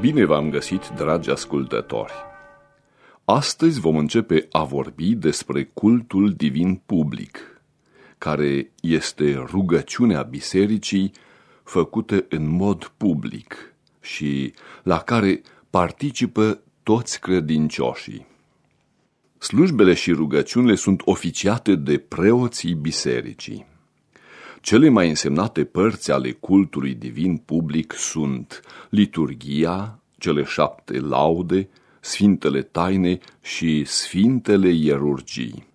Bine v-am găsit, dragi ascultători! Astăzi vom începe a vorbi despre cultul divin public, care este rugăciunea bisericii făcută în mod public și la care participă toți credincioșii. Slujbele și rugăciunile sunt oficiate de preoții bisericii. Cele mai însemnate părți ale cultului divin public sunt liturgia, cele șapte laude, sfintele taine și sfintele ierurgii.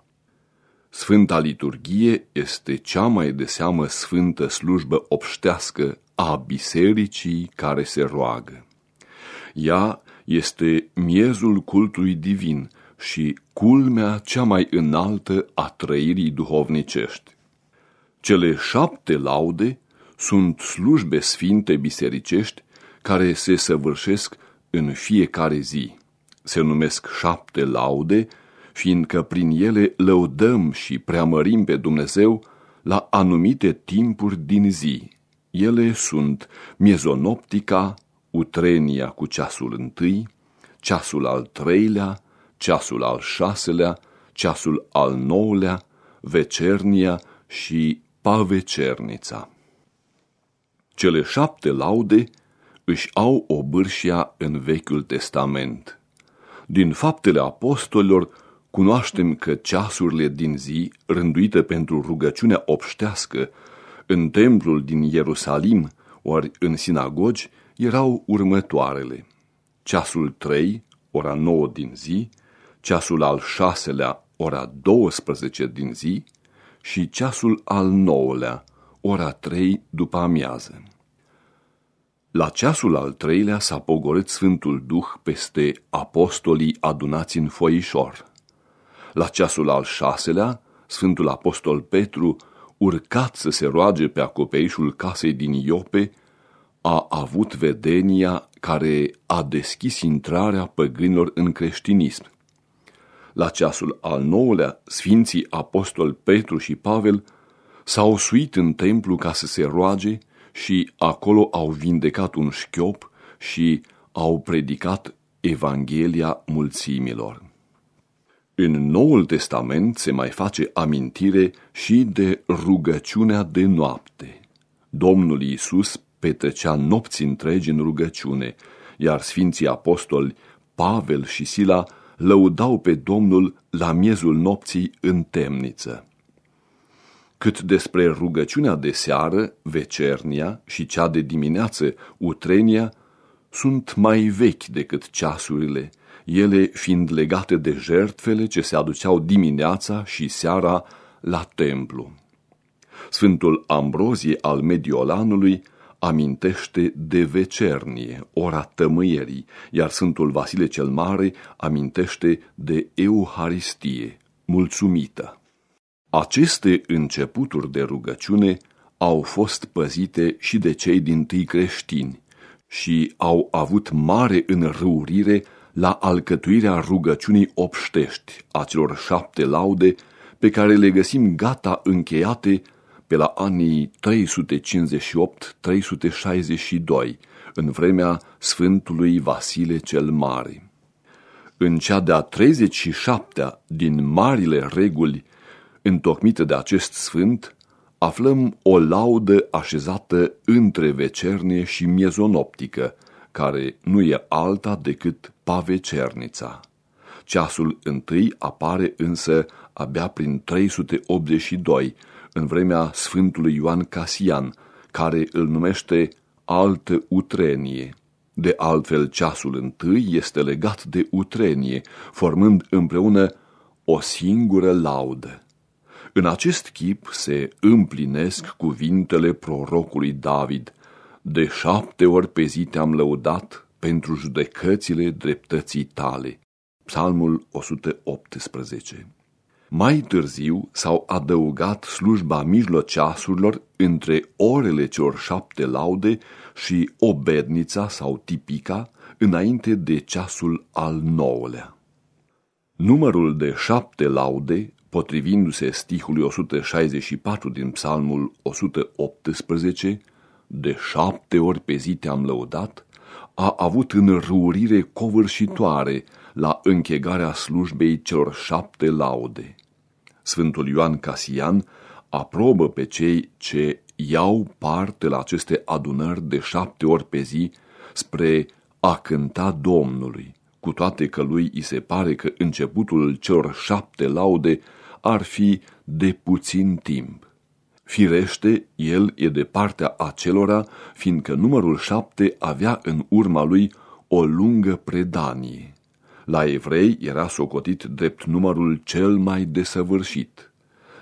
Sfânta liturgie este cea mai de seamă sfântă slujbă obștească a bisericii care se roagă. Ea este miezul cultului divin și culmea cea mai înaltă a trăirii duhovnicești. Cele șapte laude sunt slujbe sfinte bisericești care se săvârșesc în fiecare zi. Se numesc șapte laude, fiindcă prin ele lăudăm și preamărim pe Dumnezeu la anumite timpuri din zi. Ele sunt miezonoptica, utrenia cu ceasul întâi, ceasul al treilea, ceasul al șaselea, ceasul al nouălea, vecernia și pavecernița. Cele șapte laude își au o bârșia în Vechiul Testament. Din faptele apostolilor cunoaștem că ceasurile din zi, rânduite pentru rugăciunea obștească, în templul din Ierusalim ori în sinagogi, erau următoarele. Ceasul 3, ora 9 din zi, ceasul al șaselea, ora 12 din zi și ceasul al nouălea, ora 3 după amiază. La ceasul al treilea s-a pogorât Sfântul Duh peste apostolii adunați în foișor. La ceasul al șaselea, Sfântul Apostol Petru, urcat să se roage pe acoperișul casei din Iope, a avut vedenia care a deschis intrarea păgânilor în creștinism. La ceasul al nouălea, Sfinții Apostol Petru și Pavel s-au suit în templu ca să se roage și acolo au vindecat un șchiop și au predicat Evanghelia mulțimilor. În Noul Testament se mai face amintire și de rugăciunea de noapte. Domnul Iisus petrecea nopți întregi în rugăciune, iar Sfinții Apostoli Pavel și Sila lăudau pe Domnul la miezul nopții în temniță. Cât despre rugăciunea de seară, vecernia și cea de dimineață, utrenia, sunt mai vechi decât ceasurile, ele fiind legate de jertfele ce se aduceau dimineața și seara la templu. Sfântul Ambrozie al Mediolanului amintește de vecernie, ora tămâierii, iar Sfântul Vasile cel Mare amintește de Euharistie, mulțumită. Aceste începuturi de rugăciune au fost păzite și de cei din tâi creștini și au avut mare înrăurire la alcătuirea rugăciunii obștești, a celor șapte laude pe care le găsim gata încheiate pe la anii 358-362, în vremea Sfântului Vasile cel Mare. În cea de-a 37-a din marile reguli întocmite de acest sfânt, aflăm o laudă așezată între vecernie și miezonoptică, care nu e alta decât pavecernița. Ceasul întâi apare însă abia prin 382, în vremea Sfântului Ioan Casian, care îl numește altă utrenie. De altfel, ceasul întâi este legat de utrenie, formând împreună o singură laudă. În acest chip se împlinesc cuvintele prorocului David, de șapte ori pe zi te-am lăudat pentru judecățile dreptății tale. Psalmul 118 mai târziu s-au adăugat slujba mijloceasurilor între orele celor șapte laude și obednița sau tipica înainte de ceasul al nouălea. Numărul de șapte laude, potrivindu-se stihului 164 din psalmul 118, de șapte ori pe zi te-am lăudat, a avut înrăurire covârșitoare la închegarea slujbei celor șapte laude. Sfântul Ioan Casian aprobă pe cei ce iau parte la aceste adunări de șapte ori pe zi spre a cânta Domnului, cu toate că lui îi se pare că începutul celor șapte laude ar fi de puțin timp. Firește, el e de partea acelora, fiindcă numărul șapte avea în urma lui o lungă predanie. La evrei era socotit drept numărul cel mai desăvârșit.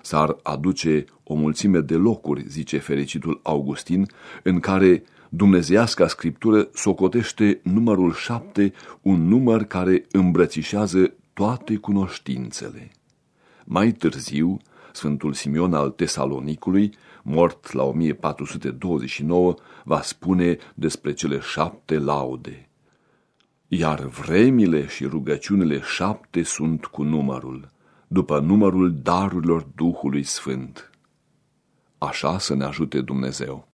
S-ar aduce o mulțime de locuri, zice fericitul Augustin, în care dumnezeiasca scriptură socotește numărul șapte, un număr care îmbrățișează toate cunoștințele. Mai târziu, Sfântul Simeon al Tesalonicului, mort la 1429, va spune despre cele șapte laude. Iar vremile și rugăciunile șapte sunt cu numărul, după numărul darurilor Duhului Sfânt. Așa să ne ajute Dumnezeu.